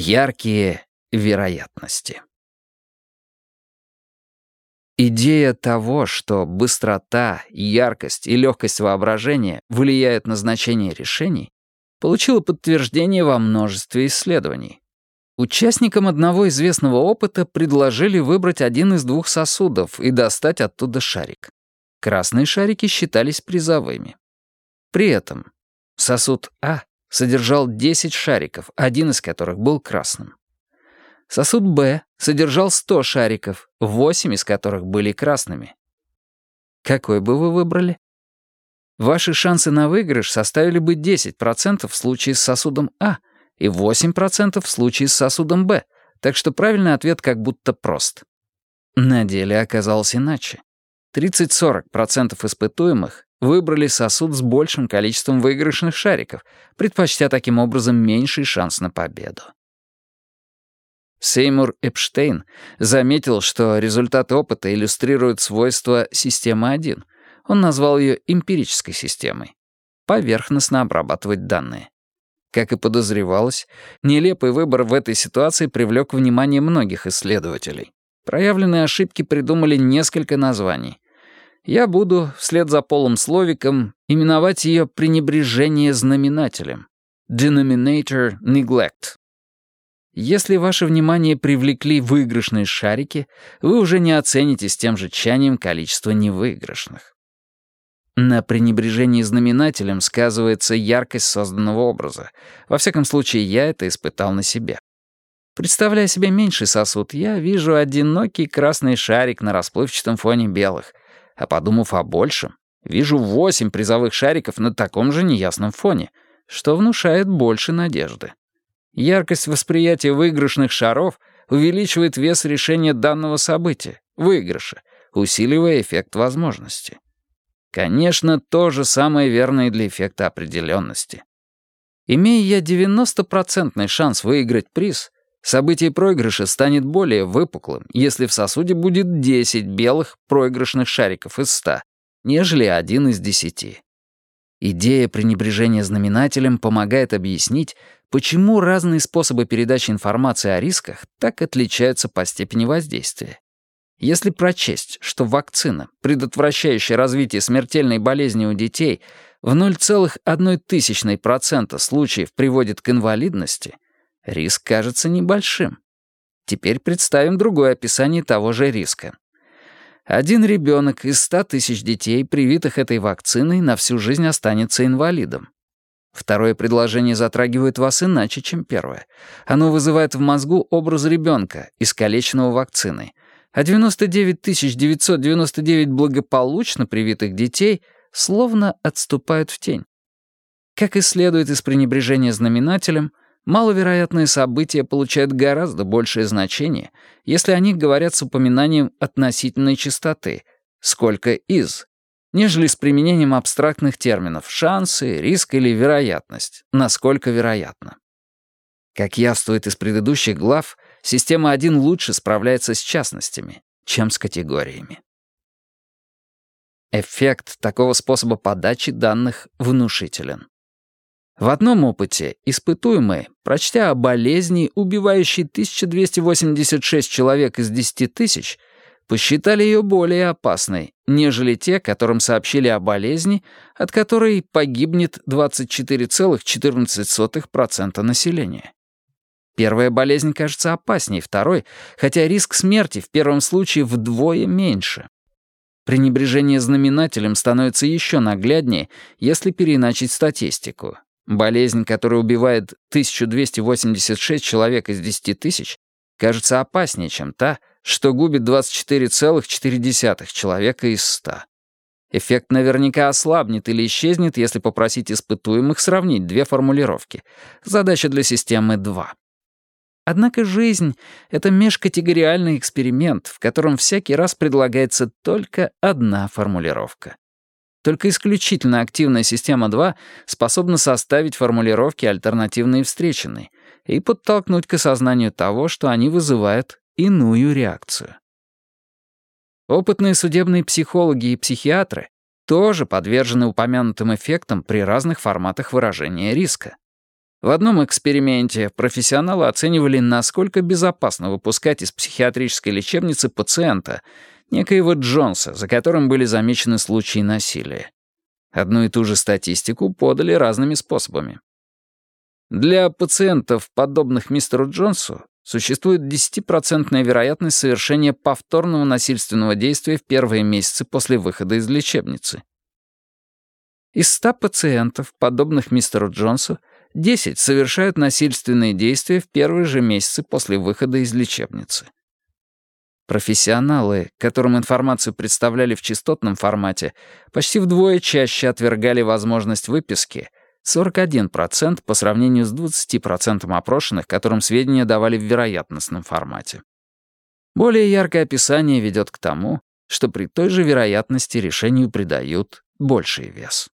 Яркие вероятности. Идея того, что быстрота, яркость и легкость воображения влияют на значение решений, получила подтверждение во множестве исследований. Участникам одного известного опыта предложили выбрать один из двух сосудов и достать оттуда шарик. Красные шарики считались призовыми. При этом сосуд А содержал 10 шариков, один из которых был красным. Сосуд Б содержал 100 шариков, 8 из которых были красными. Какой бы вы выбрали? Ваши шансы на выигрыш составили бы 10% в случае с сосудом А и 8% в случае с сосудом Б, так что правильный ответ как будто прост. На деле оказалось иначе. 30-40% испытуемых выбрали сосуд с большим количеством выигрышных шариков, предпочтя таким образом меньший шанс на победу. Сеймур Эпштейн заметил, что результаты опыта иллюстрируют свойства системы 1. Он назвал ее эмпирической системой. Поверхностно обрабатывать данные. Как и подозревалось, нелепый выбор в этой ситуации привлек внимание многих исследователей. Проявленные ошибки придумали несколько названий. Я буду, вслед за Полом Словиком, именовать ее пренебрежение знаменателем. Denominator neglect. Если ваше внимание привлекли выигрышные шарики, вы уже не оцените с тем же тщанием количество невыигрышных. На пренебрежении знаменателем сказывается яркость созданного образа. Во всяком случае, я это испытал на себе. Представляя себе меньший сосуд, я вижу одинокий красный шарик на расплывчатом фоне белых, а подумав о большем, вижу восемь призовых шариков на таком же неясном фоне, что внушает больше надежды. Яркость восприятия выигрышных шаров увеличивает вес решения данного события, выигрыша, усиливая эффект возможности. Конечно, то же самое верно и для эффекта определенности. Имея я 90% шанс выиграть приз, событие проигрыша станет более выпуклым, если в сосуде будет 10 белых проигрышных шариков из 100, нежели один из 10. Идея пренебрежения знаменателем помогает объяснить, почему разные способы передачи информации о рисках так отличаются по степени воздействия. Если прочесть, что вакцина, предотвращающая развитие смертельной болезни у детей, в 0,01% случаев приводит к инвалидности, риск кажется небольшим. Теперь представим другое описание того же риска. Один ребенок из 100 тысяч детей, привитых этой вакциной, на всю жизнь останется инвалидом. Второе предложение затрагивает вас иначе, чем первое. Оно вызывает в мозгу образ ребенка, искалеченного вакциной, а 99 999 благополучно привитых детей словно отступают в тень. Как и следует из пренебрежения знаменателем, Маловероятные события получают гораздо большее значение, если о них говорят с упоминанием относительной частоты, сколько из, нежели с применением абстрактных терминов «шансы», «риск» или «вероятность», «насколько вероятно». Как явствует из предыдущих глав, система 1 лучше справляется с частностями, чем с категориями. Эффект такого способа подачи данных внушителен. В одном опыте испытуемые, прочтя о болезни, убивающей 1286 человек из 10 тысяч, посчитали ее более опасной, нежели те, которым сообщили о болезни, от которой погибнет 24,14% населения. Первая болезнь кажется опаснее второй, хотя риск смерти в первом случае вдвое меньше. Пренебрежение знаменателем становится еще нагляднее, если переиначить статистику. Болезнь, которая убивает 1286 человек из 10 тысяч, кажется опаснее, чем та, что губит 24,4 человека из 100. Эффект наверняка ослабнет или исчезнет, если попросить испытуемых сравнить две формулировки. Задача для системы 2. Однако жизнь — это межкатегориальный эксперимент, в котором всякий раз предлагается только одна формулировка. Только исключительно активная система 2 способна составить формулировки альтернативные встреченной и подтолкнуть к осознанию того, что они вызывают иную реакцию. Опытные судебные психологи и психиатры тоже подвержены упомянутым эффектам при разных форматах выражения риска. В одном эксперименте профессионалы оценивали, насколько безопасно выпускать из психиатрической лечебницы пациента, некоего Джонса, за которым были замечены случаи насилия. Одну и ту же статистику подали разными способами. Для пациентов, подобных мистеру Джонсу, существует 10% вероятность совершения повторного насильственного действия в первые месяцы после выхода из лечебницы. Из 100 пациентов, подобных мистеру Джонсу, 10 совершают насильственные действия в первые же месяцы после выхода из лечебницы. Профессионалы, которым информацию представляли в частотном формате, почти вдвое чаще отвергали возможность выписки, 41% по сравнению с 20% опрошенных, которым сведения давали в вероятностном формате. Более яркое описание ведет к тому, что при той же вероятности решению придают больший вес.